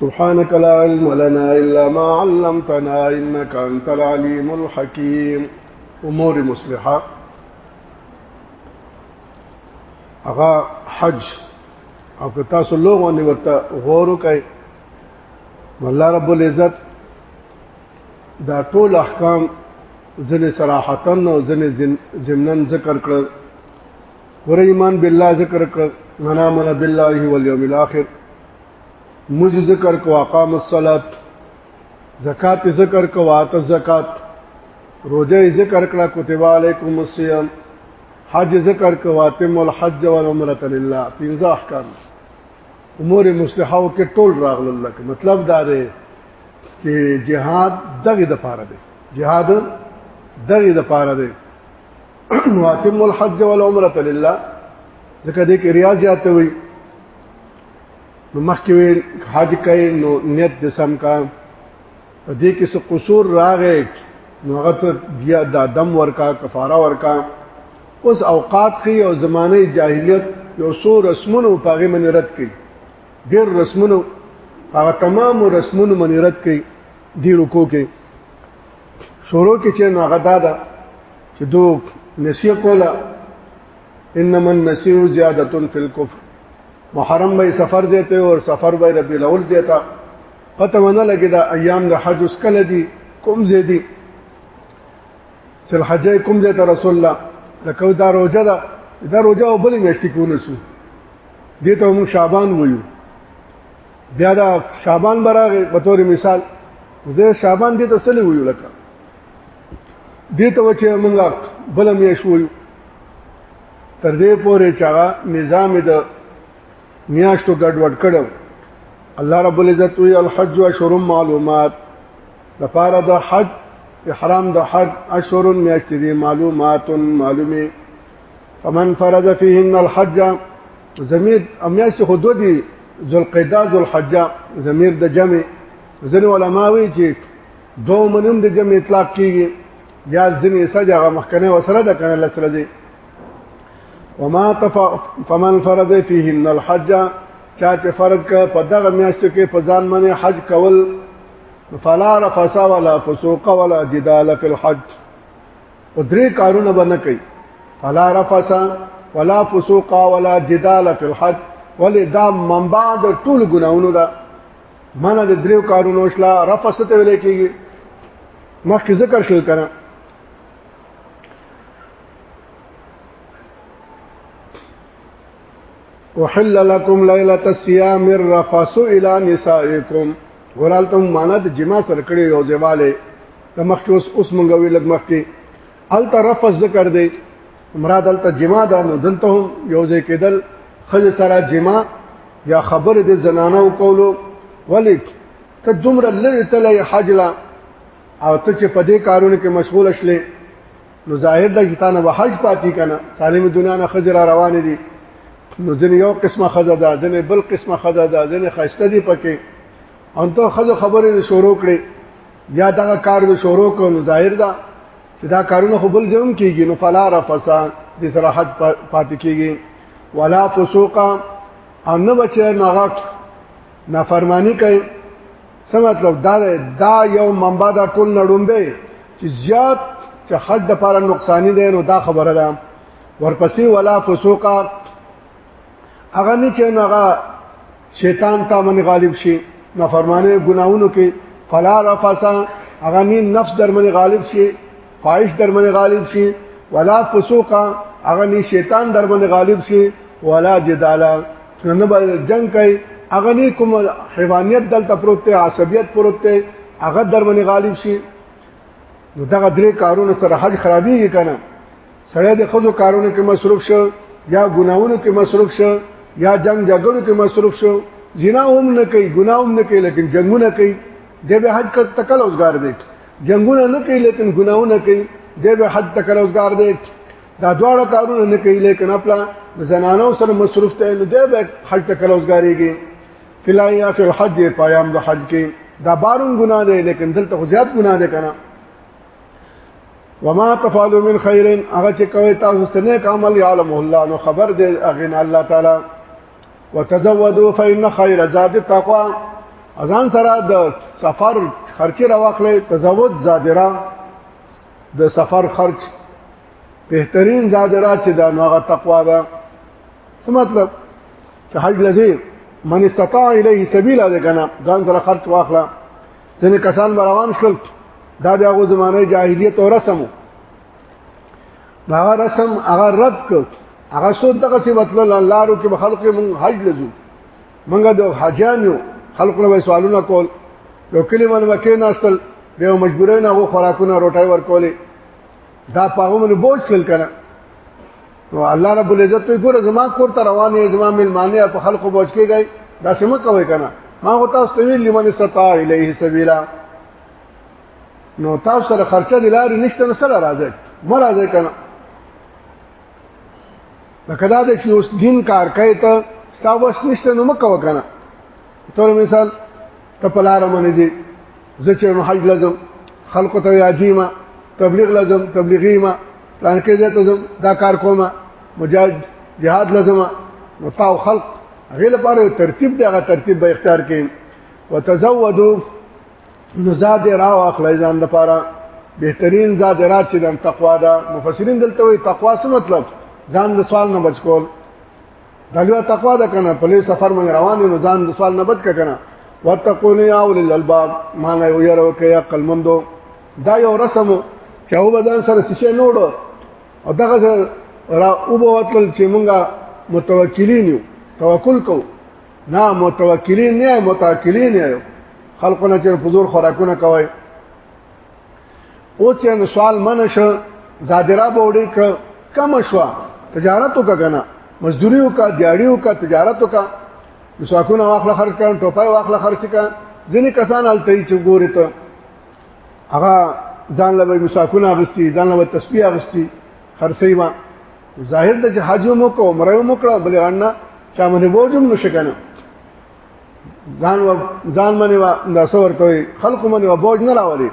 سبحانك لا علم لنا إلا ما علمتنا إنك أنت العليم الحكيم أمور مصلحة أغا حج او که تاسو لوغو نه ورته غورو کوي الله رب العزت دا ټول احکام ځنې صراحتا او ځنې ضمنن ذکر کړل ور ایمان بالله ذکر کړل منا من بالله والیوم الاخر موږ ذکر کو اقام الصلات زکات ذکر کو ات زکات روزه ذکر کړه کتب علیکم الصیام حج ذکر کو اتم الحج والعمره لله پنځه احکام امور مصلحه او کې ټول راغلل لکه مطلب دا دی چې جهاد دغه د پاره دی جهاد دغه د پاره دی واتم الحج والعمره لله ځکه دې کې ریاض یاته وي نو مخکې ویل حج کوي نو نیت د سم کا په دې کې څه قصور راغې نو هغه ته بیا د دم ورکا کفاره ورکا اوس اوقات کې او زمانه جاهلیت یو څو رسمونو په هغه من رد کړي ډېر رسمونو هغه تمام رسمونو من رد کړي دی رکو کې شروع کې چې نو هغه دا ده چې دو نسیه کوله انما النسیه زیادتون فی الکفر محرم به سفر دیته او سفر به ربیع الاول دیته پته ونه لګی دا ایام د حج اوس کله دي کوم ځای دي چې حج کوم ځای ته رسول الله لکه دا روزه ده دا روزه او بلې میاشتې کول شو دې ته موږ شعبان وایو بیا دا شعبان براغه په تور مثال زه شعبان دې ته سلی وایو لکه دې ته چې موږ بل میاشت وایو تر دې پورې چې هغه نظام د میاشتو ګډوډ کړو الله رب العزت وی الحج اشهر معلومات لپاره د حج احرام د حج اشهر میاشتې دي معلومات معلومه فمن فرض فيهن الحج زمير امياس خودو دي ذوالقعده ذوالحجه زمير د جمع ځنه علماوي چې دو منم د جمع اطلاق کیږي یا ځنې سجا هغه مخکنه وسره د کنه لسره دی وما تف فمن فرض فيهن الحج چا چې فرض کړ په دغه میاشتو کې په ځان باندې حج کول فلا رفس ولا فسوق ولا جدال في الحج او درې کارونه باندې کوي فلا رفس ولا فسوق ولا جدال في الحج ولې دا منبع د ټول ګناونو ده معنی د دریو کارونو شلا رفع ست ویل کېږي مخکې ذکر شول کنه وحل لكم ليله الصيام الرفث الى نسائكم ورالتم معنا د جما سره کړی یو ځواله د مخکې اوس اوس مونږ وی لګ مخکې ال طرف ذکر دی عمره دلته جما ده نو دلته هم یو ځای کېدل خځه سره جما یا خبر د زنانه او کولو ولی ته دومره لری تلې حجلا او ته چې په دې کارونو کې مشغول شلې نو ظاهر د کتانه به حج پاتې کنه سالم دنیا نه خځه را روان دي نو ځنې یو قسمه خزه ده ځنې بل قسمه خزه ده ځنې خسته دي پکې ان ته خزه خبرې شروع کړې یا دا کار د شروع کول ظاهر ده چې دا کارونه خو بل ځوم کیږي نو فلا رفسا د صراحت پاتې کیږي ولا فسوقا او نه بچي ناغت نافرمانی کوي څه مطلب دا دا یو منبع دا ټول نړون دی چې زیات چې حد د لپاره نقصان دی نو دا خبره ده ورپسې ولا فسوقا هغه نه چې هغه شیطان تا من غالب شي نافرمانه ګناونو کې فلا رفسا هغه نه نفس در من غالب شي خواهش در من غالب شي ولا فسوقا هغه نه شیطان در من غالب شي ولا جدالا نه به جنگ کوي هغه نه کوم حیوانیت دلته پروت دی عصبیت پروت دی هغه در من غالب شي نو دغه درې کارونه سره حج خرابېږي کنه سړی د خزو کارونو کې مصروف شو یا ګناونو کې مصروف شو یا جنگ جګړو کې مصروف شو زنا هم نه کوي ګناه هم نه کوي لیکن جنگونه کوي د به حج کټ تکل اوسګار دی جنگونه نه کوي لیکن ګناونه کوي د به حج تکل اوسګار دی دا دواړه کارونه نه کوي لیکن خپل زنانو سره مصروف دی نو د به حج تکل اوسګاريږي فلایا فی الحج پیام د حج کې دا بارون ګناه دی لیکن دلته زیات ګناه دی کنه وما تفعلوا من خير هغه چې کوي تاسو سنه عمل يعلم الله نو خبر دې اغن الله تعالی وتزودوا فإن خير زاد التقوى اذان سره د سفر خرچ را واخلې تزود زادرا د سفر خرچ بهترین زادرا چې دا نوغه تقوا ده څه مطلب چې حج لذي من استطاع الیه سبیل ده کنه ځان سره خرچ واخلې ځنې کسان روان شول دا د هغه زمانه جاهلیت او رسمو هغه رسم هغه رد کړ هغه سود دغه څه مطلب الله رو کې خلق مون حج لزو منګه د حاجان یو خلق له سوالونه کول یو کلمه مکه ناشتل به مجبورین هغه خوراکونه روټای ورکولې دا پاغه من بوج کل کنه نو الله رب العزت په ګوره زما کور ته روان یې زما ملمانه په خلکو بوج کېږي دا سم کوي کنه ما هو تاسو ته ویل لمن استطاع الیه سبیلا نو تاسو سره خرچه د لارې نشته نو سره راځي مر راځي کنه لکه دا د چې اوس دین کار کوي ته ساوس نشته نو مکو کنه تور مثال ته پلار منځي زه چې حج لازم خلکو ته یاجیما تبلیغ لازم تبلیغی ما پلان کې ځه ته دا کار کوم مجاهد جهاد لازم نو تاو خلق هغه لپاره ترتیب دی هغه ترتیب به اختیار کړي وتزودو نو زاد را واخلای ځان لپاره بهترین زاد را چې د تقوا ده مفسرین دلته وي تقوا څه مطلب ځان د سوال نه بچ کول دا لوی تقوا ده کنه په لوی سفر مې روان یو ځان د سوال نه بچ کنه وتقون یا اول الالباب معنا یو یره کې عقل مندو دا یو رسم چې او بدن سره څه نوړ او دغه را او بوتل چې مونږه متوکلین یو توکل کو نه متوکلین نه متوکلین یو خلقونه چې په زور خوراکونه کوي او چې سوال من شو زادرا بوډي ک کم شو تجارت وکړه مزدوري وکړه دیاړي وکړه تجارت وکړه مساکونه واخله خرج کړه ټوپای واخله خرج کړه ځینې کسان الته چې ګوري ته هغه ځان له مساکونه اغستی ځان له تسبیح اغستی خرڅي ما ظاهر د حج مو کو عمره مو کړه بلې غنا چا باندې بوجم نشکنه ځان و ځان باندې وا د سور کوي خلق باندې و بوج نه راولي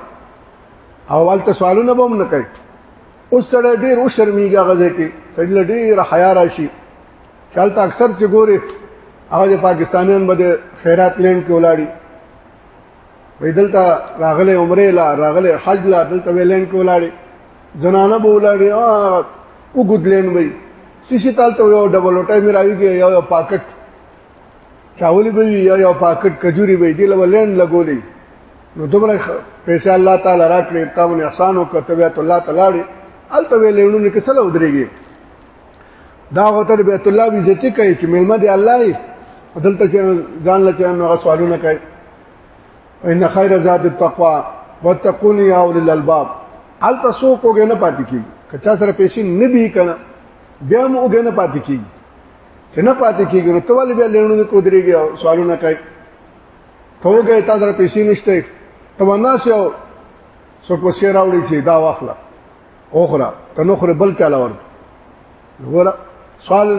او والته سوالونه به هم نه کوي اوس سره ډیر او شرمېږي غزه کې سړي ډیر حیا راشي چلته اکثر چې ګوري هغه د پاکستانیان به د خیرات لین کې ولاړی وې دلته راغله عمره لا راغله حج لا دلته ویلین کې ولاړی زنانه به ولاړی او ګډلین وي سیسی تالته یو ډبل وټای مې راوي کې یو پاکټ چاولی به یا یو پاکټ کجوري به دی لولین لګولې نو دومره پیسې الله تعالی راکړي تاونه احسان وکړ ته بیت الله تعالی الته ویلېونه کې سره ودرېږي دا وته بیت الله وی عزت کوي چې مېلمه دی الله یې دلته چې ځان لته نو سوالونه کوي ان خیر ذات التقوا وتقون یا اول الالباب الته سو کوګه نه پاتې کی کچا سره پیسې نه دی کنه بیا موګه نه پاتې کی چې نه پاتې کیږي نو ته ولې بیا لړونو کې ودرېږي او سوالونه کوي ته وګورې تا در پیسې نشته ته وناسې او څوک وسې راوړي چې دا واخله اوخره که نو خره بل چاله ورته وګوره سوال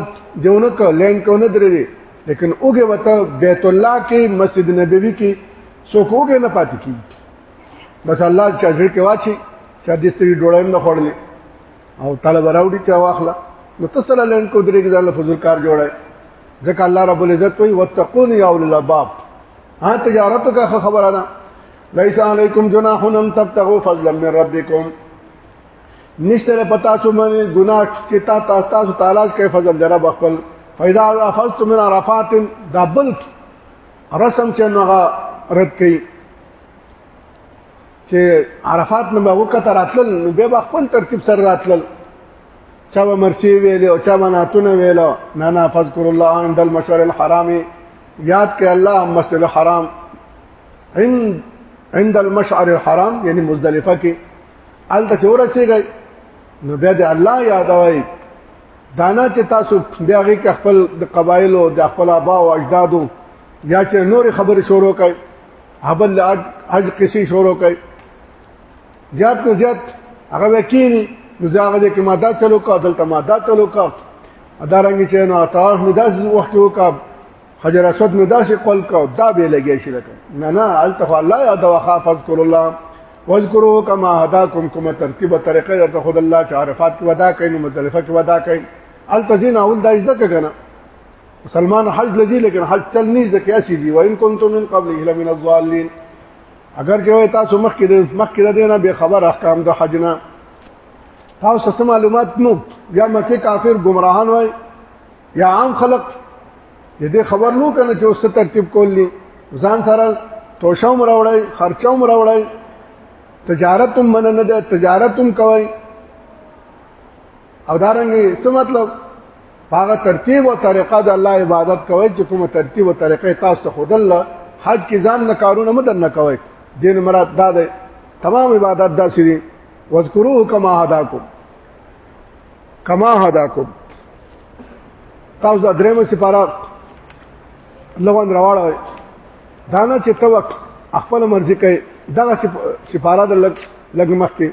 دیونه کو لین کو نه درې لیکن اوګه وته بیت الله کې مسجد نبوي کې څوک اوګه نه پاتې کیږي بس الله چې ځړ کې واچي چې د ستري ډوړم نه خورلې او طلب راوړي ته واخله نو تسل لین کو درې کې ځله فضل کار جوړه ځکه الله رب العزت وی وتقون یا اول الباب ها تجارت کا خبره ده ليس علیکم جناح ان تبتغوا فضلا من ربکم نشته پتا څو باندې ګناه چې تا تاسو تاسو تعالی کې فضل جرب خپل فاذا افضت من عرفات دبل رسم چې نوغه رد کړي چې عرفات نه به وکړه راتلل نو به به خپل ترتیب سره راتلل چا به مرسی ویل او چا به ناتونه ویل نه نه فذكر الله عند المشعر الحرام یاد کړه الله مسجد الحرام عند عند المشعر الحرام یعنی مزدلفه کې الته چورسېږي نو بیا د الله یادوي دانا چې تاسو بیا غي خپل د قبایلو د خپل ابا او اجدادو یا چې نور خبرې شروع کړي ابل اج اج کسی شروع کړي زیات نه زیات هغه وکینی نو دا هغه کې ماده چلو کا دلته ماده چلو کا ادارنګ چې نو اطاف مې داس وخت وکا حجر اسود مې داس قول کا دا به لګي شي لکه نه نه التف الله یا دوا خاف اذكر الله واذكروا كما هداكم کومه ترتیبه طریقه درته خود الله چې عرفات کې ودا کین مزدلفه کې ودا کین التزین اول دا ځکه کنه مسلمان حج لذي لیکن حج تل نه ځکه اسی دی وان کنتم من قبل الا من الضالين اگر چې وای تاسو مخ کې مخ کې دینه به خبر احکام د حج نه تاسو سم معلومات نو یا مکه کافر گمراهان وای یا عام خلق دې خبر نو کنه چې اوس ترتیب کولی ځان سره توشم راوړای خرچوم راوړای تجارت هم من نه ده تجارت هم کوي او دا رنګ څه مطلب هغه ترتیب او طریقه د الله عبادت کوي چې کومه ترتیب او طریقه تاسو ته خود الله حج کې ځان نه کارونه مدد نه کوي دین مراد دا ده تمام عبادت دا سری واذکروه کما هداکم کما هداکم تاسو د درېمه سپاره لوان راوړل دا نه چې توک خپل مرزي کوي دغه سپاره د لګ لګ مخته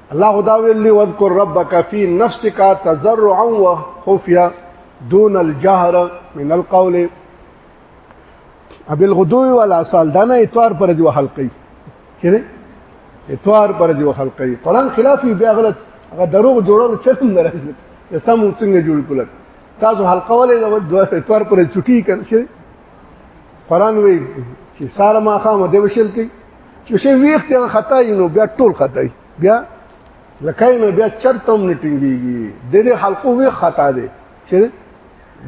الله خدا ویلی واذکر ربک فی نفسک تضرعا وخفیا دون الجهر من القول ابل غدو ولا سال دانه اتوار پر دی وحلقی چیرې اتوار پر دی وحلقی قران خلافی بیا غلط هغه دروغ جوړول چرته نه راځي سم څنګه جوړ کول تاسو حلقه ولې د اتوار پر چټي کړئ قران وی چې سار ما خامه دی وشل کی چې شي ویخ ته خطا یې نو بیا ټول خطا یې بیا لکه نه بیا چرته هم نټینګيږي د دې حلقو وی خطا دی چې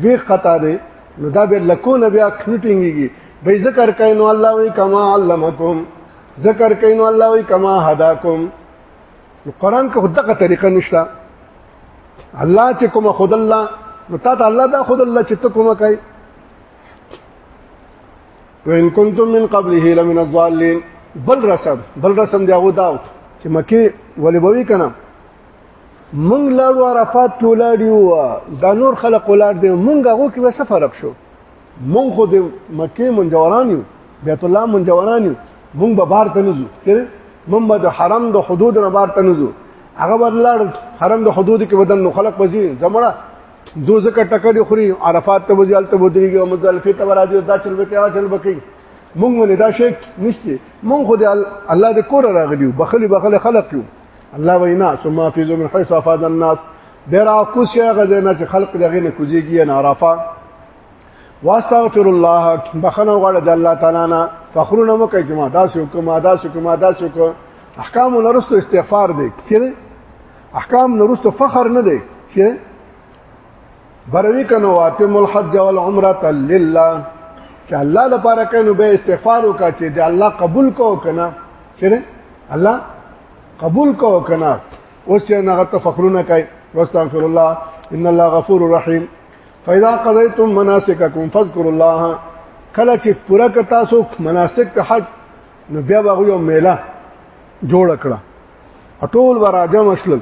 وی خطا دی نو دا به لکو نه بیا نټینګيږي به ذکر کینو الله وی کما علمکم ذکر کینو الله وی کما هداکم قرآن کې خدغه طریقه نشته الله چې کوم خود الله نو تا ته الله دا خود الله چې ته کومه کوي وان کنتم من قبله لمن الضالين بل رسم بل رسم دی هغه داو چې مکه ولې بوي کنه مونږ لاړو عرفات کې ولاړیو دا نور خلک ولاړ دي مونږ هغه کې وسه فرق شو مونږ خو د مکه منجوران یو بیت الله منجوران یو مونږ به بار ته نه ځو مونږ به د حرم د حدود نه بار ته نه ځو هغه بدلاړ حرم د حدود کې بدن نو خلق وزي زمړه دو زکه ټکه دی خوري عرفات ته وځي الته ودرېږي او مزدلفه ته راځي دا چل به کیا چل بکې مونږ ولې دا شي نشته مونږ خو دی الله دې کور راغلیو بخلی بخلی خلق یو الله وینا ثم فی من حيث افاد الناس ډیرا کوشي غزه نه چې خلق دغه نه کوزيږي نه عرفه واستغفر الله بخنه غړ د الله تعالی نه فخرونه مکه جما داسې حکم داسې حکم داسې حکم احکام لرستو استغفار دې چې احکام نورست فخر نه دی چې بروي کنو واتم الحج والعمره لله چې الله لپاره کینو به استغفار وکړه چې د الله قبول کو کنه چې الله قبول کو کنه اوس چې هغه تفکرونه کوي واستغفر الله ان الله غفور رحیم فاذا قضيتم مناسككم فاذكروا الله کله چې پوره ک تاسو مناسک حج نو بیا به یو میله جوړ کړه ټول وراجم اشل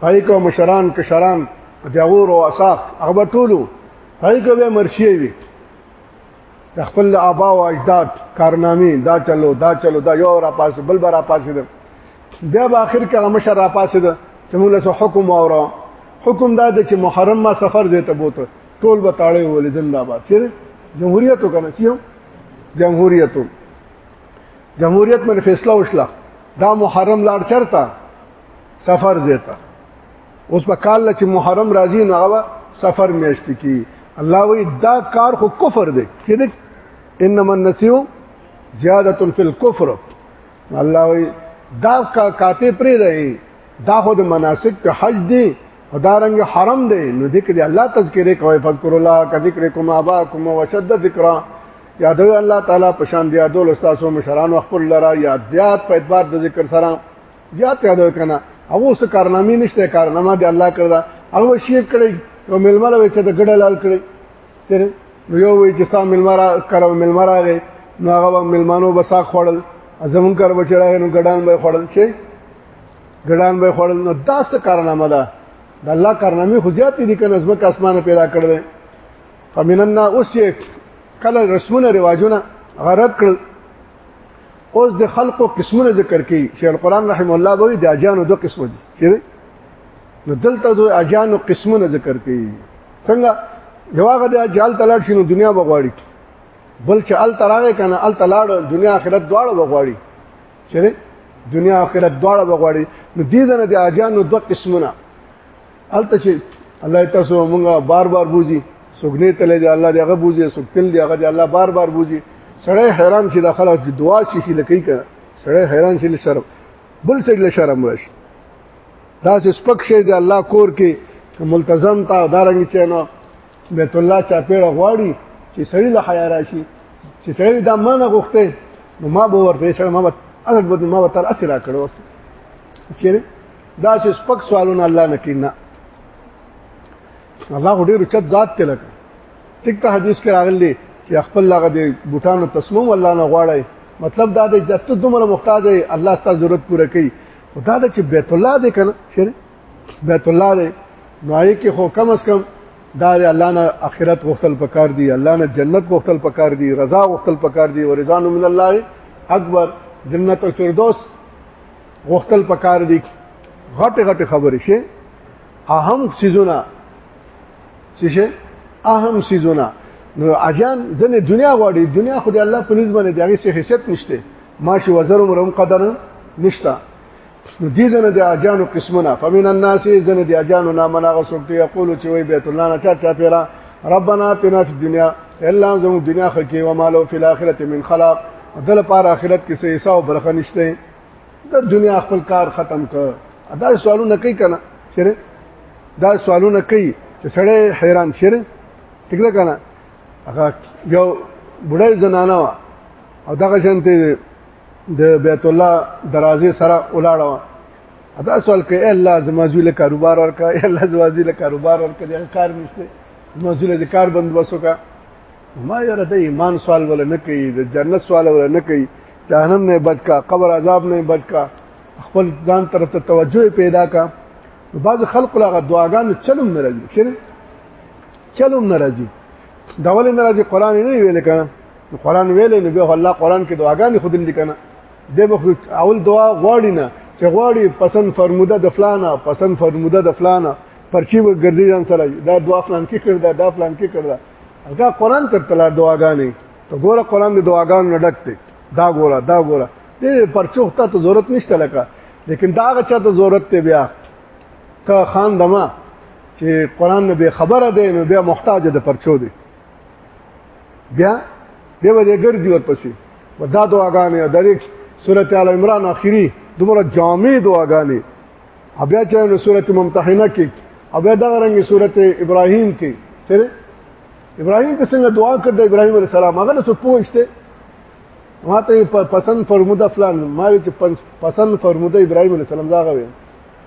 پای کو مشران کشران جاغور او اساق هغه ټولو پای کو به مرشي وي خپل آبا او اجداد کارنامې دا چلو دا چلو دا یو را پاس بل برا پاس ده بیا به اخر کې مشر را پاس ده چې موږ له حکم اورو حکم دا دی چې محرم ما سفر دې ته بوته ټول به تاړې ولې زنده باد چیرې جمهوریت وکنه چې جمهوریت جمهوریت باندې فیصله وشله دا محرم لاړ چرته سفر زیته اوس په کال چې محرم راځي نو هغه سفر میاشت کی الله وی دا کار خو کفر دی چې انما النسیو زیاده فی الكفر الله وی دا کاته پرې دی دا خو د مناسک حج دی او دا رنګ حرم دی نو ذکر الله تذکرې کوي فذكر الله کذکرکم اباکم وشد ذکر یادوي الله تعالی په شان دی یادول استادو مشران خپل لرا یاد زیات په اعتبار د ذکر سره زیات یادوي کنه او څه کارنامې نشته کارنامه دی الله کړدا او شیخ کړي او ململ وي چې د ګډه لال کړي تر نو یو وي چې سام ملمرا کرو ملمرا غي نو هغه ملمانو بسا خوړل زمون کار بچی راغی نو ګډان به خوړل شي ګډان به خړل نو داس کارنامه ده د الله کارنامه خو زیات دي کنه زمکه اسمانه پیدا کړل فمننا اوس کله رسمونه رواجونه غرض کړل اوس د خلقو قسمونه ذکر کړي چې القرآن رحم الله به د اجانو دوه قسم دي چې نو دلته د اجانو قسمونه ذکر کړي څنګه یواغه د اجال تلاړ شنو دنیا بغواړي بل چې ال تراغه کنه ال تلاړ دنیا آخرت دواړه بغواړي چیرې دنیا آخرت دواړه بغواړي نو دې دنه د اجانو دوه قسمونه الته چې الله تاسو مونږه بار بار بوزي سګنې تلې دی الله دې هغه بوزي سګتل دی هغه دې الله بار بار بوزي سړی حیران شي د خلک دعا شي شي لکې کړه سړی حیران شي شرم بل څه له شرم راشي دا چې سپک شي د الله کور کې ملتزم تا دارنګ چینو بیت الله چاپیړه غواړي چې سړی له حیا راشي چې سړی دا مانه غوښته نو ما به ورته سره ما به اصل به ما به تر اسره کړو چې دا چې سپک سوالونه الله نه کینا الله ډېر چت ذات ته لګ ټیک ته حدیث کې راغلی چې خپل لغه دی بوټانو تسلیم الله نه غواړي مطلب دا دی چې ته دومره محتاج یې الله ستاسو ضرورت پوره کوي خدا دا چې بیت الله دې کنه چې بیت الله دی نو آی کې خو کم اس کم دا دی الله نه اخرت غوښتل پکار دی الله نه جنت غوښتل پکار دی رضا غوښتل پکار دی ورضان من الله اکبر جنت الفردوس غوښتل پکار دی غټ غټ خبرې شي اهم سيزونه څه اهم سيزونه نو اجان ځنه دنیا غواړي دنیا خو د الله په نسبت باندې دغه څه حیثیت نشته ماشي وزر عمرم قدر نشته نو دې ځنه د اجانو قسمونه فمن الناس ځنه د اجانو نامنا غسوکته یقول چې وی بیت الله نه چا چا پیرا ربنا اتنا فی الدنيا الا زمو دنیا خکې و مالو فی الاخرته من خلاق دل پار اخرت کې څه حساب برخه نشته د دنیا خپل کار ختم ک دا سوالونه کوي کنه چیرې دا سوالونه کوي چې سړی حیران شره ټیک ده کنه هغه یو بډای زنانه وا او دغه شانته د بیت الله دروازې سره ولاړو ادا سوال کوي الله زمازوی له کاروبار ورکا الله زمازوی له کاروبار ورکا دا کار نشته زمازوی له کار بند وسو کا ما یاره د ایمان سوال ولا نه کوي د جنت سوال ولا نه کوي جهنم نه بچ کا قبر عذاب نه بچ کا خپل ځان طرف ته توجه پیدا کا بعض خلق لا دعاګانو چلم نه راځي چلو نه راځي دا ولې نه راځي قران نه ویل کنه قران ویل نه به الله قران کې دعاګانې خود نه کنه د مخ اول دعا غواړي نه چې غواړي پسند فرموده د فلانه پسند فرموده د فلانه پرچی و ګرځي ځان سره دا دعا فلان کې کړ دا دا فلان کې کړ دا هغه قران تر تلار دعاګانې ته ګوره قران د دعاګانو نه ډک دی دا ګوره دا ګوره دې پرچوخ ته ضرورت نشته لکه لیکن دا هغه چاته ضرورت ته بیا که خان دما چې قران نه به خبره دی نو بیا محتاج د پرچو دی بیا دی به ګرځي ورپسې ودا دعاګانې د دې سورته ال عمران اخیری دومره جامع دعاګانې بیا چې نو سورته ممتحنه کې بیا دا رنګ سورته ابراهیم کې چې ابراهیم کې څنګه دعا کړ د ابراهیم علی السلام هغه څه پوښته ما ته پسند فرموده فلان ما چې پسند فرموده ابراهيم عليه السلام دا غوي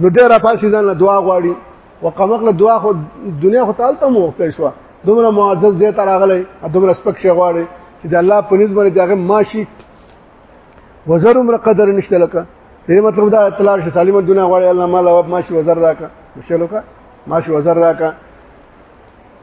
نو ډیر پاسې ځان له دعا غواړي وقمقله دعا خو دنیا خو تعالی ته مو پیښ شو دومره معزز زه تر اغلی دومره سپک شي غواړي چې د الله په نسبت باندې هغه ماشي وزر عمر قدر نشته لکه دې مطلب دا اطلاع شي سالم دنیا غواړي الله مال او ماشي وزر راکا مشلوکا ماشي وزر راکا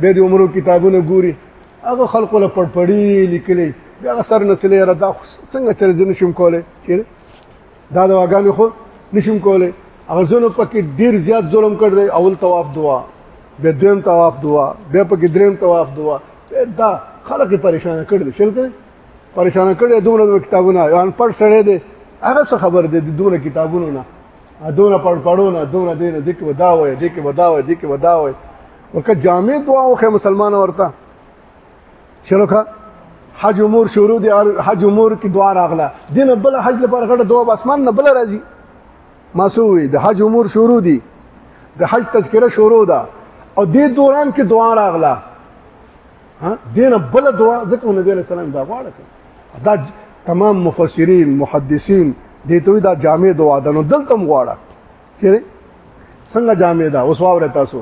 به د عمرو کتابونه ګوري هغه خلکو له پړپړی لیکلي بیا سر نه تلې را دا څنګه چر ځین شم کوله چې دا د واګانو خو نشم کوله هغه زونو پکې ډیر زیات ظلم کړ دی اول طواف دعا به دویم طواف دعا به پکې دریم طواف دعا دا خلک پریشان کړ دي شل کړي پریشان کړي دومره کتابونه ان پړ سره دي هغه څه خبر دي دومره کتابونه نه دومره پړ پړونه دومره دینه دکې وداوي دکې وداوي دکې وداوي وکه جامع دعا وکه مسلمان ورته شنو کا حج امور شروع دي حج امور کی دعا راغله دینه بل حج لپاره غټه دعا بس من نه بل راځي مسوي د حج امور شروع دي د حج تذکره شروع ده او دې دوران کې دعا راغله ها دینه بل دعا ځکه نبی علیہ السلام دا غواړه دا تمام مفسرین محدثین دې ته دا جامع دعا ده نو دلته غواړه چیرې څنګه جامې ده اوس واور تاسو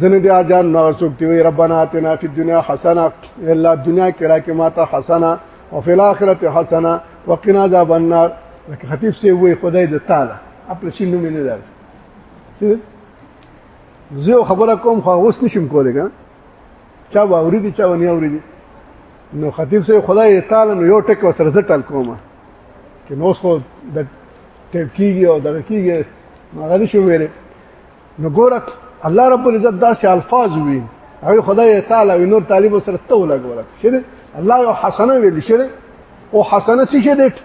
ځنه بیا جان نو سوکتی وی ربانا اتنا فی الدنیا حسنه الا دنیا کې راکې ماته حسنه او فی الاخرت حسنه وقنا عذاب النار لکه خطیب سی وی خدای د تعالی خپل شي نوم نه درس زه خبره کوم خو اوس نشم کولای ګان چا واوري دي چا ونی اوري دي نو خطیب سی خدای تعالی نو یو ټک وسره زټل کومه چې نو خو د ټیپ کیږي او دغه کیږي هغه نشي ویلې نو ګوره الله رب العزت داسې الفاظ وی او خدای تعالی وی نور طالب سره ته ولګول شي الله یو حسنه ویل شي او حسنه څه شي دټ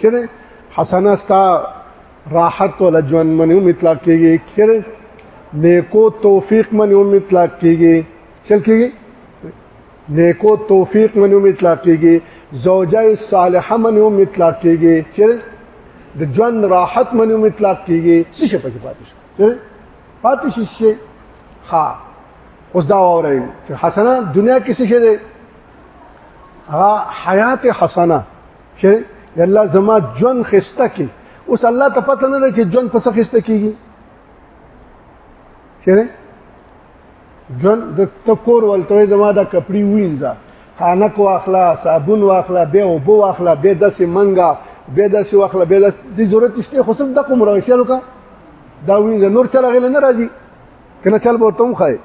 شي حسنه ستا راحت ول ژوند منو مطلق کیږي شي نیکو توفیق منو مطلق کیږي چل کیږي نیکو توفیق منو مطلق کیږي زوجه صالحه منو مطلق کیږي چې د ژوند راحت منو مطلق کیږي څه شي پکې پاتې شي پاتې شي شي ها اوس دا وره چې حسنه دنیا کې څه شي ده هغه حیات حسنه چې الله زما ژوند خسته کی اوس الله ته پته نه ده چې ژوند په څه خسته کیږي چیرې جون د تکور ولته زما د کپړی وینځه خانک واخلا صابون واخلا به او بو واخلا به د سیمنګا به د سی واخلا به د ضرورت شته خو سم د کوم راوښیلو کا دا وینځه نور چل غل نه راځي کنه چل به تم خای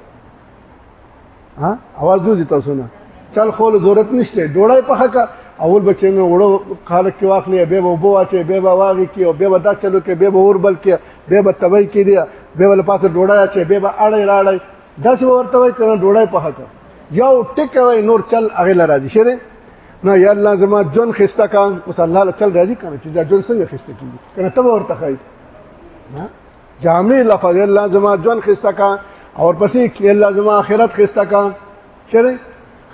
ها आवाज دوی تاسو نه چل خو ضرورت نشته ډوړای په حق اول بچنه وړو خالق کې واخلې به وبو واچې به واغې کې او به ودا چلو کې به ور بل کې به به توي کې دی به ول پاسه ډوړای چې به به اړې راړې داسې ورته وای کنه ډوړای په حق یو ټک وای نور چل اغه لرا دي شره نه یا الله زما جون خسته کان اوس الله له چل راځي کنه چې دا جون څنګه خسته کیږي کنه ته ورته خای جامع لفظ الله زما جون خسته کان اور پسې کې الله زما آخرت خسته کان چره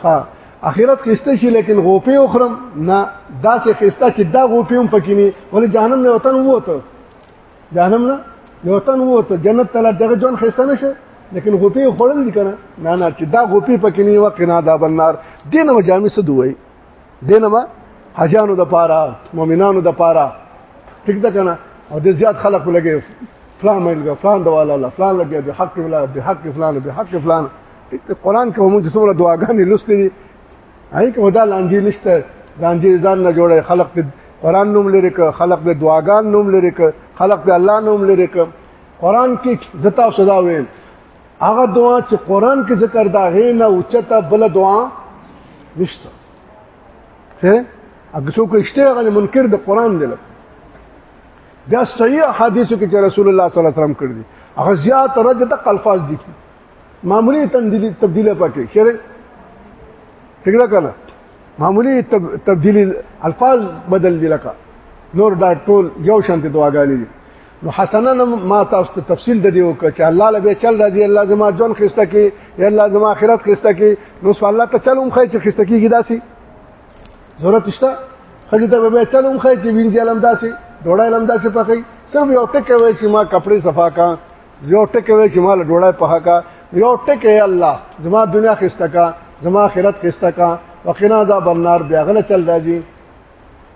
ها اخرت خسته شي لیکن غوپې اخرم نه داسې خسته چې دا غوپې هم پکې نه ولې جهنم نه وطن ووته جهنم نه یو تن وته جنت ته دغه جون خسته نشه لیکن غوپی خورل دي کنه نه نه چې دا غوپی پکې نه وقنا دا بنار دینه جامع څه دوی دینه ما حجانو د پاره مؤمنانو د پاره ټیک ده کنه او د زیات خلق لګي فلان ملګا فلان دواله الله فلان لګي به حق ولا به حق فلان به حق فلان قرآن کې هم څومره دعاګانې لوستې دي هغه کې ودا لانجې نشته لانجې ځان نه جوړه خلق په قران نوم لري ک خلق په دعاګان نوم لري ک خلق په الله نوم لري ک قران کې زتا صدا وې هغه دعا چې قران کې ذکر دا غې نه اوچته بل دعا نشته ته اګه څوک اشته غل منکر د قران دی بیا صحیح حدیثو کې چې رسول الله صلی الله علیه وسلم کړی هغه زیات رد د الفاظ دي معمولی تبدیلی تبدیلی پکې شری ٹھیک ده کنه معمولی تب تبدیلی الفاظ بدل دي لکه نور دا ټول یو شانتي دعاګانې دي نو حسنا ما تاسو ته تفصیل د دې وکړ چې الله لبه چل راځي الله زما جون خسته کې یا الله زما آخرت خسته کې نو سو الله ته چلوم خای چې خسته کېږي داسي ضرورت شته خځه ته به چلوم خای چې وینځي علم داسي ډوړای علم داسي پخې صرف یو ټکی وای چې ما کپڑے صفا کا یو ټکی وای چې مال ډوړای په حقا یو ټکی الله زما دنیا خسته کا زما آخرت خسته کا وقنا عذاب النار بیا غل چل راځي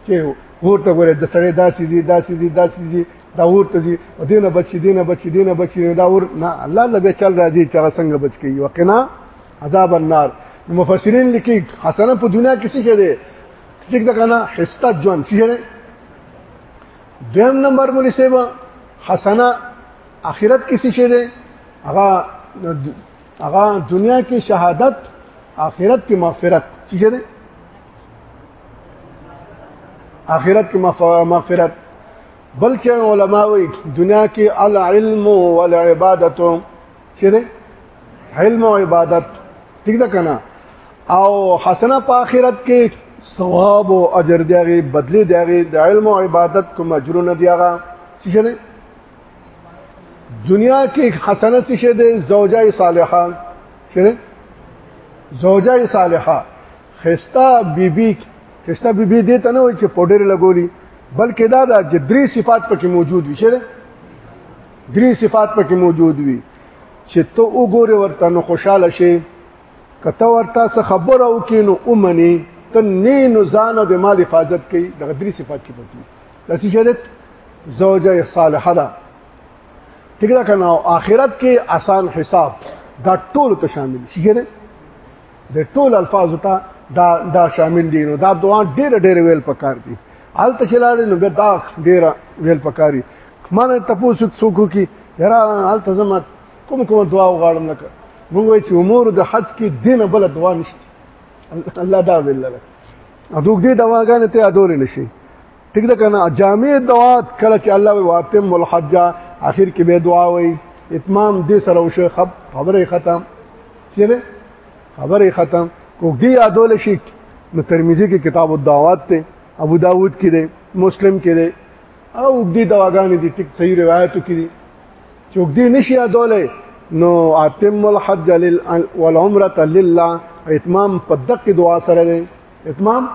چې ورته ګوره د سړی داسې دي داسې دي داسې دي دا ورته دي دینه بچی دینه بچی دینه بچی دا ور نه الله لبه چل راځي چې څنګه بچ کی وقنا عذاب النار مفسرین لیکي حسنه په دنیا کې څه شه ده ټیک ده کنه خسته ژوند څه شه دویم نمبر مولوی صاحب حسنه اخرت کې څه شي دی هغه هغه دنیا کې شهادت اخرت کې مغفرت څه شي دی اخرت کې مغفرت بلکې علما وایي دنیا کې العلم والعبادت چیرې علم او عبادت ٹھیک ده کنه او حسنه په آخرت کې ثواب او اجر دیږي بدلی دیږي د علم او عبادت کوم اجرونه دیږي چې شنه دنیا کې حسنه څه شه ده زوجه صالحه شنه زوجه صالحه خستا بیبي خستا بیبي دې ته نه وي چې پودر لګولي بلکې دا د درې صفات پکې موجود وي شه درې صفات پکې موجود وي چې ته وګوره ورته نو خوشاله شي کته ورته څه خبره وکې نو اومني ته نه نو ځان او د مال حفاظت کوي دغه درې صفات کې پکې لسی شهادت زوجه صالحه ده ٹھیک ده کنه اخرت کې آسان حساب دا ټول ته شامل شي ګره د ټول الفاظ ته دا دا شامل دي نو دا دوه ډېر ډېر ویل پکار دي حالت شلاړې نو دا ډېر ویل پکاري ما نه تاسو څوک کی یرا حال ته زما کوم کوم دعا وغواړم لکه موږ وای چې امور د حج کې دین بل دعا نشته الله دا ویل لکه ادوګ دې دواګانې ته ادور نشي ټیک ده کنه جامع دعا کله چې الله وي واتم الحج اخر کې به دعا وي اتمام دې سره وشه خب خبره ختم چیرې خبره ختم کوګ دې ادول شي نو ترمذی کې کتاب الدعوات ته ابو داود کې ده مسلم کې ده او دې دواګانې دي ټیک صحیح روایتو کې دي چې دې نشي ادولې نو اتم الحج لل والعمره لله اتمام په دقه دعا سره دی اتمام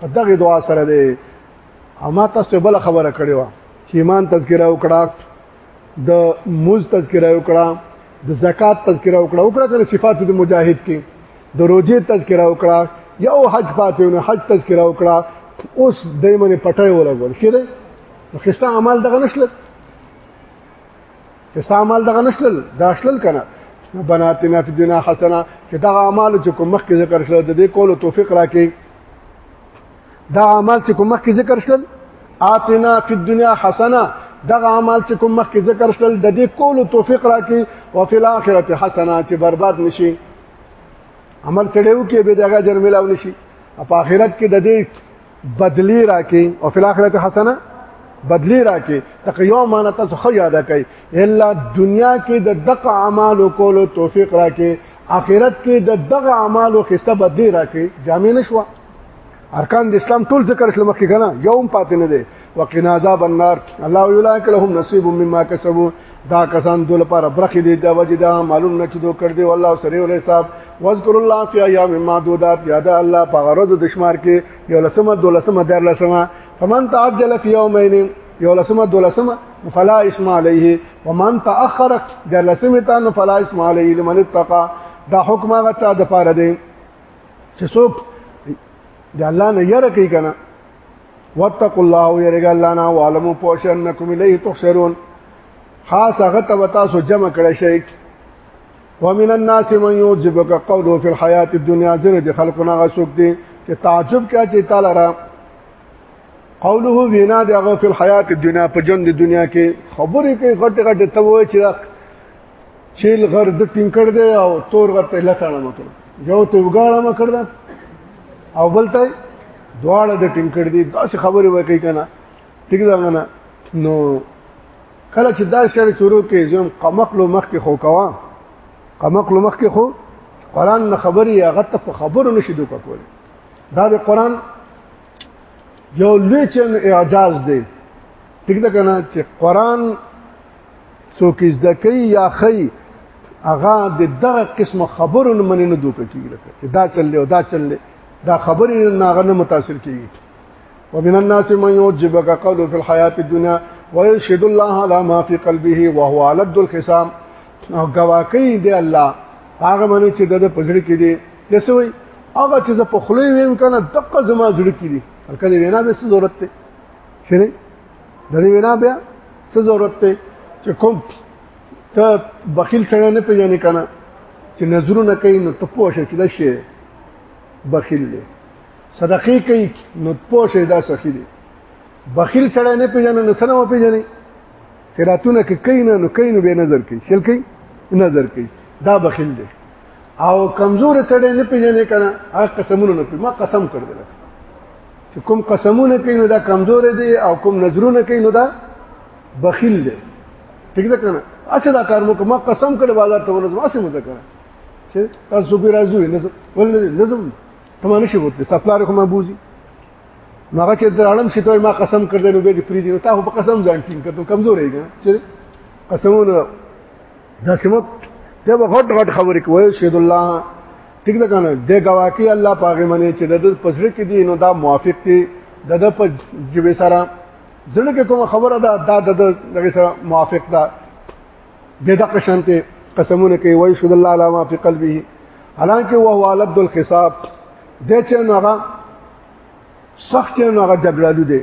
په دغه دعا سره دی اما تاسو بل خبره کړې و چې ایمان تذکره وکړه د موز تذکره وکړه د زکات تذکره وکړه وکړه د صفات د مجاهد کې د روزي تذکره وکړه یو حج پاتې نو حج تذکره وکړه اوس دایمنه پټای ولګول شي نو خسته عمل دغه نشل خسته عمل دغه نشل داشلل کنه بناتنا فی دنیا حسنه چې دا اعمال چې کوم مخکې ذکر شول د دې کولو توفیق راکړي دا اعمال چې کوم مخکې ذکر شول آتنا فی الدنیا حسنه دغه عمل چې کوم مخکې ذکر شول د دې کولو توفیق راکړي او فی الاخرته حسنه چې برباد نشي عمل سړیو کې به دغه اجر ملاو نشي په آخرت کې د دې بدلی راکې او په آخرت حسنه بدلی راکې تک یو مان تاسو خو یاد کړئ الا دنیا کې د دغه اعمال کولو توفیق راکې آخرت کې د دغه اعمال او خسته بدلی راکې جامع نشو ارکان د اسلام ټول ذکر شل مخکې کنه یوم پاتې نه دي وقنا عذاب النار الله یولک لهم نصیب مما کسبوا دا کسان دول پر برخې دي د وجه دا معلوم نه چې دو کړ دی والله سره ول حساب واذکر الله فی ایام معدودات یاد الله په غرض د شمار کې یو لسمه دولسمه در لسمه فمن تعجل فی یومین یو لسمه دولسمه فلا اسم علیه ومن تاخر در لسمه تن فلا اسم علیه لمن اتقى دا حکم هغه چا د پاره دی چې څوک د الله نه یره کوي کنه واتقوا الله يرجى الله نا وعلموا پوشنکم الیه تحشرون خاص هغه ته تاسو جمع کړئ شي ومن الناس من يعجبك قوله في الحياه الدنيا جنت خلقنا غسوک دي چې تعجب کیا چې تعالی را قوله وینا دغه په حیات دنیا په ژوند دنیا کې خبرې کوي غټ غټ ته وای چې چیل غر د ټینګ کړ دی او تور غر ته لتاړه مکړ یو ته وګاړه مکړ دا او بل ته دواړه د ټینګ کړ دی داسې خبرې وکړي کنه ټیک دا غنه نو کله چې دا شعر شروع کې زم قمقلو مخ کې خو کوا قمقلو مخ کې خو قران نه خبري هغه ته په خبرو نشي دوک کوله دا د قران یو لوی چن اعجاز دی ټیک دا کنه چې قران څوک زده کوي یا خي هغه د دغه قسم خبرو نه مننه دوک کیږي چې دا چللې او دا چللې دا خبرې نه هغه نه متاثر کیږي ومن الناس من يعجبك قوله في الحياه الدنيا ويشهد الله على ما في قلبه وهو على الخصام او گواکې دی الله هغه باندې چې د پزړه کې دی لسوي هغه چې په خله ویم کنه دقه زما زړه کې دی کله وینا به ضرورت ته شری د دې وینا بیا څه ضرورت ته چې کوم ته بخیل څنګه نه پیژنې کنه چې نظرونه کوي نو ته پوه شې چې دا شی بخیل دی صدقې کوي نو پوه شې دا سخی دی بخیل سره نه پیژنې نو سره و پیژنې خیراتونه کې کوي نه نو کوي نو به نظر کوي شل کوي نظر کوي دا بخیل دی او کمزور سره نه پیژنې کنه هغه قسمونه نه پیژنې ما قسم کړل چې کوم قسمونه کوي نو دا کمزور دي او کوم نظرونه کوي نو دا بخیل دي ٹھیک ده کنه اسه دا کار مو کوم قسم کړي بازار ته ورځم اسه مو ذکر چې تاسو به راځوي نظم ولې نظم ته مانه شي وته سپلار کومه بوزي مګه چې درالم شي ته ما قسم کړل نو به دې پری دي ته په قسم ځان ټینګ کړو کمزورې ګا چې قسمونه دا سمت ته غټ غټ خبرې کوي شهید الله ټیک ده کنه د گواکی الله پاغه منی چې د پسړ کې دی نو دا موافق دی د د په جوې سره ځنه کې کوم خبره ده دا د دغه سره موافق ده د دغه شانته قسمونه کوي وای شهید الله علامه فی قلبه حالانکه وهو والد الخصاب د چې نو هغه سخت نو هغه جګړالو دی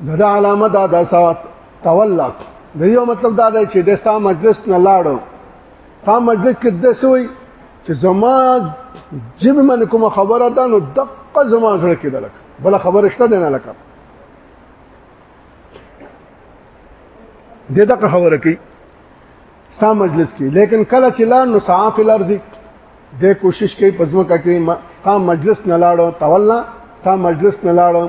دا علامه دا د ثواب تولق د یو مطلب دا دی چې د ستا مجلس نه لاړو ستا مجلس کې د سوی چې زما جب من کوم خبره ده نو دقه زما سره کې دلک بل خبره شته نه لکه د دقه خبره کې ستا مجلس کې لیکن کله چې لا نو صاف الارض دې کوشش کوي پزما کوي تا مجلس نه لاړو تولا تا مجلس نه لاړو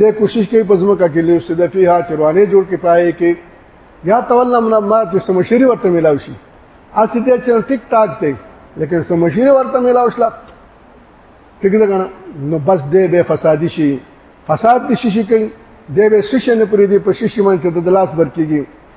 دې کوشش کوي پزما کوي لیو صدفي ها چروانه جوړ کې پائے کې یا تولا من ما چې سمشری ورته ملاو شي اسی ته چې ټیک ټاک دی لیکن سمشری ورته ملاو شلا ټیک ده کنه نو بس دې به فسادي شي فساد دي شي کوي دې به شیشه نه پرې دي په شیشه باندې د لاس برکیږي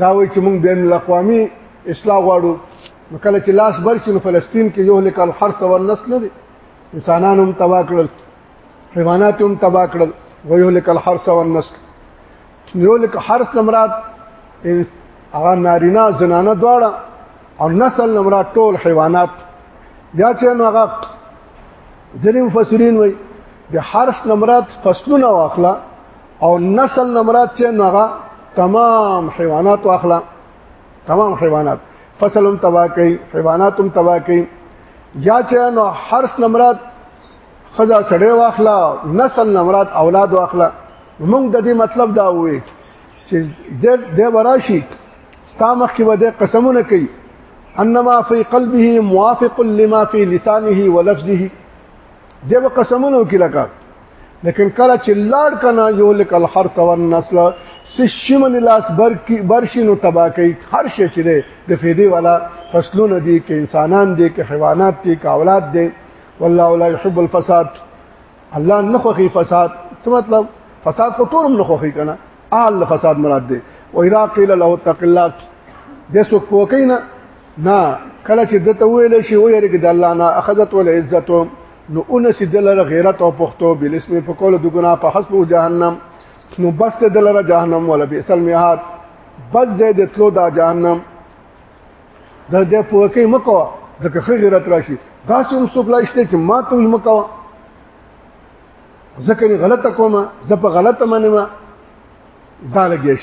دا وایي چې موږ بین الاقوامي اصلاح غواړو نو کله چې لاس برشي نو فلسطین کې یو لیکل حرس او نسل دي انسانان هم تبا کړل حیوانات هم تبا کړل و یو لیکل حرس او نسل یو لیکل حرس نمراد هغه نارینه زنانه دواړه او نسل نمراد ټول حیوانات یا چې نو هغه ځینې مفسرین وایي د حرس نمراد فصلونه واخلا او نسل نه مراد چې نوغه تمام حیوانات واخلا تمام حیوانات فصلم تبا کوي حیواناتم تبا کوي یا چې نو حرس نه مراد خزا سړې واخلا نسل نه مراد اولاد واخلا موږ د دې مطلب دا وې چې د د وراشي ستا مخ کې وده قسمونه کوي انما فی قلبه موافق لما فی لسانه ولفظه دی به قسمونه وکړي لکه لیکن کله چې لاړ کنه یو لک الحرث والنسل سشمن لاس بر کی برشینو تبا کوي هر شي چې د فیدې والا فصلونه دي کې انسانان دي کې حیوانات دي کې اولاد دي والله لا يحب الفساد الله نه خوخي فساد څه مطلب فساد په ټول نه خوخي کنه اهل فساد مراد دي و اذا قيل له اتق الله د سو کوکینا نه کله چې دته ویل شي او یې کې د الله نه اخذت ول عزت نو ان سي دلره غیرت او پختو بل اسم په کول د ګنا په حسب جهنم نو بس ته دلره جهنم ولا به اصل میحات بس زید تلو دا جهنم د دې پوکې مکو د کخې غیرت راشي دا سم سپلایشته چې ما ته مکو ځکه غلطه کومه زه په غلطه منم دا لګیش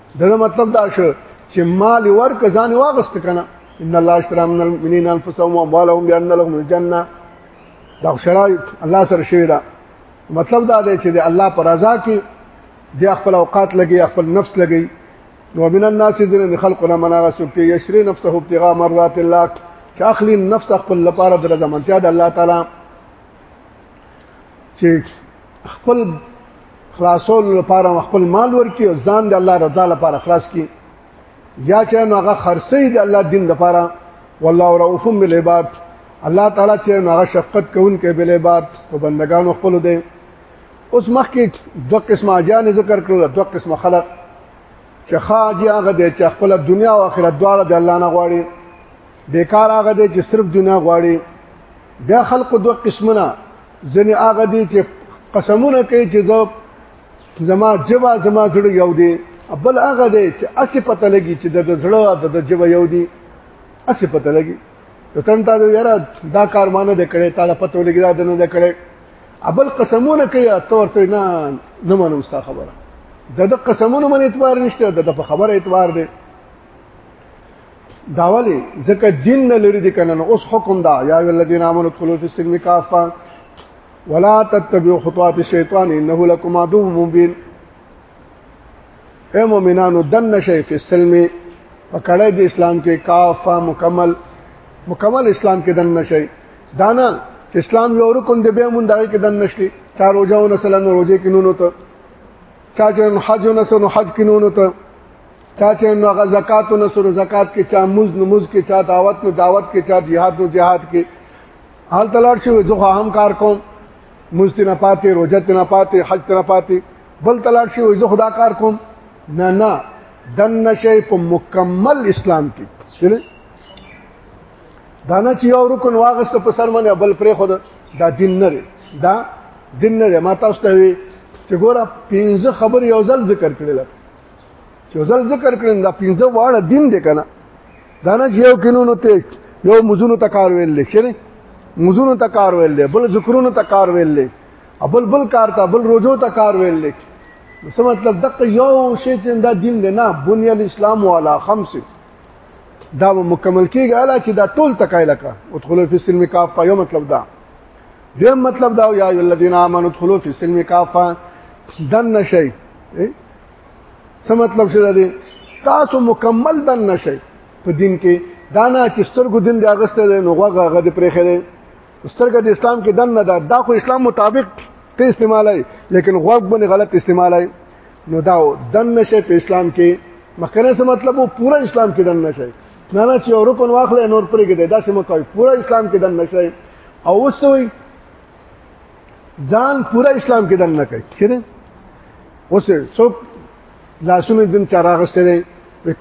دغه مطلب دا شو چې مال ورک ځان واغست کنه ان الله اشترى من المؤمنين انفسهم واموالهم بان لهم الجنه دا شرایط الله سره شوی دا مطلب دا دی چې د الله پر رضا کې د خپل اوقات لګي خپل نفس لګي نو من الناس ذين خلقنا مناغه سوکي يشري نفسه ابتغاء مرضات الله چې اخلي نفس خپل لپاره د رضامندتیا د الله تعالی چې خپل خلاصول لپاره خپل مال ورکي او ځان د الله رضا لپاره خلاص کړي یا چې نو هغه خرڅي د الله دین لپاره والله رؤوف بالعباد الله تعالی چې نو هغه شفقت کوونکی بل عباد او بندگانو خپل دی اوس مخکې دوه قسمه اجان ذکر کړو دوه قسمه خلق چې خاجي هغه دی چې خپل دنیا او آخرت دواړه د الله نه غواړي بیکار هغه دی چې صرف دنیا غواړي بیا خلق دوه قسمونه ځنې هغه دی چې قسمونه کوي چې زه زما جبا زما زړه یو دی بل هغه دی چې اسی پته لګي چې د زړه د جبا یو دی اسی پته لګي ته تن تا یاره دا کار مانه د کړي تا پته لګي دا نه د کړي ابل قسمونه کوي ته ورته نه نه منو ستا خبره د د قسمونو من اعتبار نشته د په خبره اعتبار دی داولی ځکه دین نه لري د کنن اوس حکم دا یا الذین آمنوا ادخلوا فی السلم کافا ولا تتبعوا خطوات الشیطان انه لكم عدو مبین اے مومنانو دن نشئ فی السلم پکړه د اسلام کې کافا مکمل مکمل اسلام کې دن نشئ دانا اسلام یو رکن دی به مونږ دغه کې دن نشلی چا روزه ونسلنه روزه کې نونو ته چا جن حج ونسلنه حج کې نونو ته چا چې نو هغه زکات نو سره زکات کې چا موز نو موز کې چا دعوت نو دعوت کې چا jihad نو jihad کې حال تلار شي زه هم کار کوم مست نه پاتې روزه نه پاتې حج نه پاتې بل تلار شي زه خدا کار کوم نه نه دن نشي په مکمل اسلام کې چلې دانا چې یو رکن واغسته په سر باندې بل پرې خود دا دین نه دا دین نه ما تاسو ته چې ګوره پنځه خبر یو ځل ذکر کړل چې ځل ذکر کړم دا پنځه واړه دین دی کنه دا نه یو کینونو ته یو مزونو ته کار ویل لې شنه مزونو ته کار ویل لې بل ذکرونو ته کار ویل لې بل بل کار ته بل روزو ته کار ویل لې څه مطلب دغه یو شی چې دا دین دی نه بنی الاسلام والا خمس دا مکمل کیږي الا چې دا ټول تکایله کا ادخلوا فی السلم کافه یو مطلب دا دیم مطلب دا یا الذین آمنوا ادخلوا فی السلم کافه دن نشئ څه مطلب څه دی تاسو مکمل دن نشئ په دین کې دانا چې سترګو دین دی اغسته دی نو غوغه غ دې پرې خره سترګه د اسلام کې دن نه ده دا خو اسلام مطابق ته استعمالای لیکن غوغ باندې غلط استعمالای نو دا دن نشئ په اسلام کې مخکنه څه مطلب وو پورا اسلام کې دن نشئ نه نه چې اورو کو واخلې نور پرې کې دی دا سم کوي پورا اسلام کې دن نشئ او وسوي ځان پورا اسلام کې دنه کوي چیرې اوس څوک لاسونه دین چراغسته دی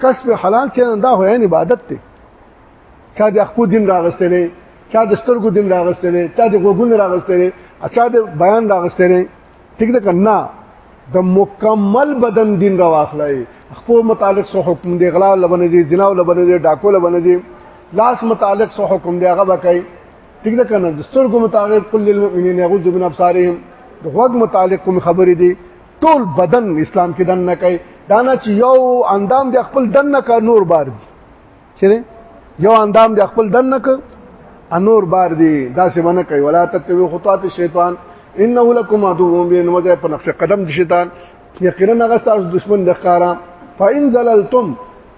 کسب حلال چې دا هو یعنی عبادت دی چا د خپل دین راغسته دی چا د سترګو دین راغسته دی چا د غوګون راغسته دی چا د بیان راغسته دی ټیک ده کنه د مکمل بدن دین راواخلای خپل متعلق سو حکم دی غلا لبنه دی جناو لبنه دی ډاکو لبنه دی لاس متعلق سو حکم دی هغه وکای ټیک ده کنه د سترګو متعلق قل للمؤمنین یغضوا من ابصارهم د غوږ متعلق کوم خبرې دي ټول بدن اسلام کې دن نه کوي دا نه چې یو اندام د خپل دن نه کا نور بار دي چې یو اندام د خپل دن نه کا انور بار دي دا څه منه کوي ولا تتبعوا خطوات الشیطان انه لكم عدو مبين وجه په نقش قدم د شیطان یقینا هغه تاسو دشمن د ښکارا فإن زللتم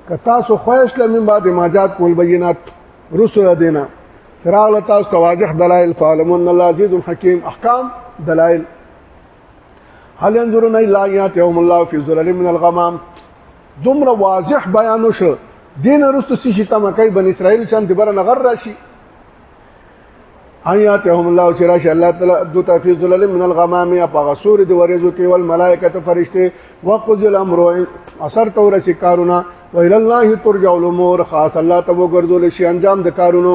که تاسو خوښ لمن بعد ما جات کول بینات رسو د دینه چراغ لتا او واضح دلائل فعلمون الله عزیز حکیم احکام دلائل هل ينظرون الا ياتهم الله في ظلل من الغمام دومره واضح بیان شو دین رسو سشي تمکای بن اسرائیل چند بر نغر راشي اياتهم الله چې راش الله تعالی دو تفیز ذلل من الغمام یا په غسور دی ورزو کې ول ملائکه ته فرشته وقض الامر اثر تور شکارونه ویل الله ترجع الامور خاص الله ته وګرځول شي انجام د کارونو